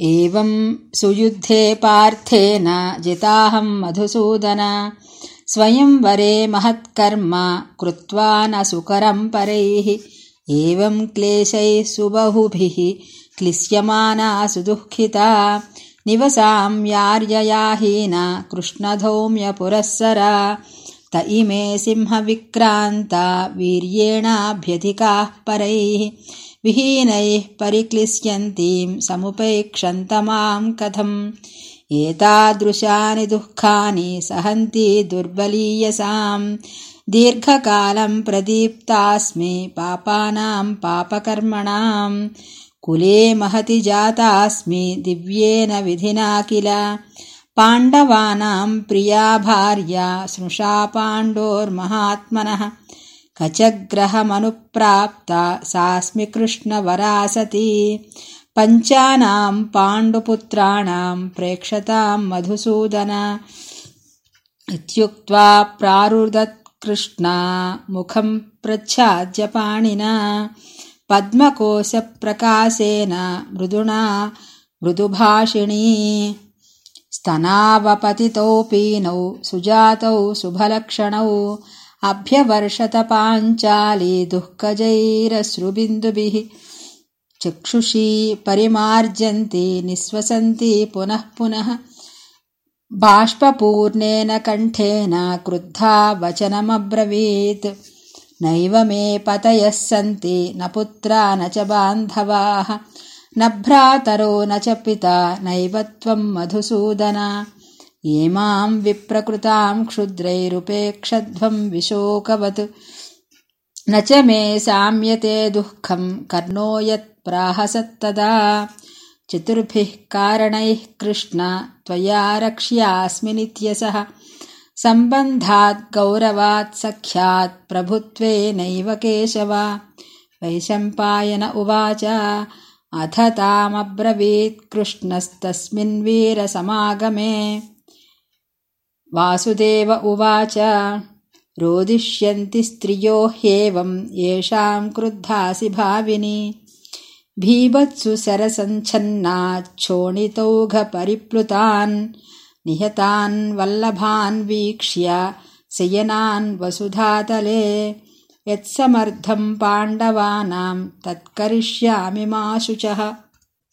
एवं सुयुद्धे पार्थेन जिताहं मधुसूदन। स्वयंवरे महत्कर्म कृत्वा न सुकरं परैः। एवं क्लेशैः सुबहुभिः क्लिश्यमाना सुदुःखिता। निवसाम्यार्ययाहीना कृष्णधौम्यपुरःसरा। त इमे सिंहविक्रान्ता वीर्येणाभ्यधिकाः परैः विहीनैः परिक्लिश्यन्तीं समुपेक्षन्तमाम् कथम्। एतादृशानि दुःखानि सहन्ति दुर्बलीयसाम्। दीर्घकालम् प्रदीप्तास्मि पापानाम् पापकर्मणाम्। कुले महति जातास्मि दिव्येन विधिना किल। पाण्डवानाम् प्रिया भार्या स्नुषा पाण्डोर्महात्मनः कचग्रहमनुप्राप्ता सास्मि कृष्णवरा सती पञ्चानाम् पाण्डुपुत्राणाम् प्रेक्षताम् मधुसूदन। इत्युक्त्वा प्रारुदत्कृष्णा मुखम् प्रच्छाद्यपाणिना पद्मकोशप्रकाशेन मृदुना मृदुभाषिणी। स्तनावपतितोऽपीनौ सुजातौ शुभलक्षणौ अभ्यवर्षतपाञ्चाली दुःखजैरश्रुबिन्दुभिः चक्षुषी परिमार्जन्ति निःश्वसन्ति पुनः पुनः। बाष्पपूर्णेन कण्ठेन क्रुद्धा वचनमब्रवीत्। नैव मे पतयः सन्ति न पुत्रा न च बान्धवाः। न भ्रातरो न च पिता नैव त्वम् मधुसूदन इमाम् विप्रकृताम् क्षुद्रैरुपेक्षध्वम् विशोकवत्। न च मे साम्यते दुःखम् कर्णो यत्प्राहसत्तदा चतुर्भिः कारणैः कृष्ण त्वया रक्ष्यास्मि नित्यसः सम्बन्धात् गौरवात् सख्यात् प्रभुत्वेनैव केशव। वैशम्पायन उवाच अथ तामब्रवीत् कृष्णस्तस्मिन् वीरसमागमे वासुदेव उवाच रोदिष्यन्ति स्त्रियो ह्येवम् येषाम् क्रुद्धासि भाविनि। भीभत्सु सरसञ्छन्नाच्छोणितौघपरिप्लुतान् निहतान् वल्लभान् वीक्ष्य शयनान् वसुधातले। यत्समर्थम् पाण्डवानाम् तत्करिष्यामि मा शुचः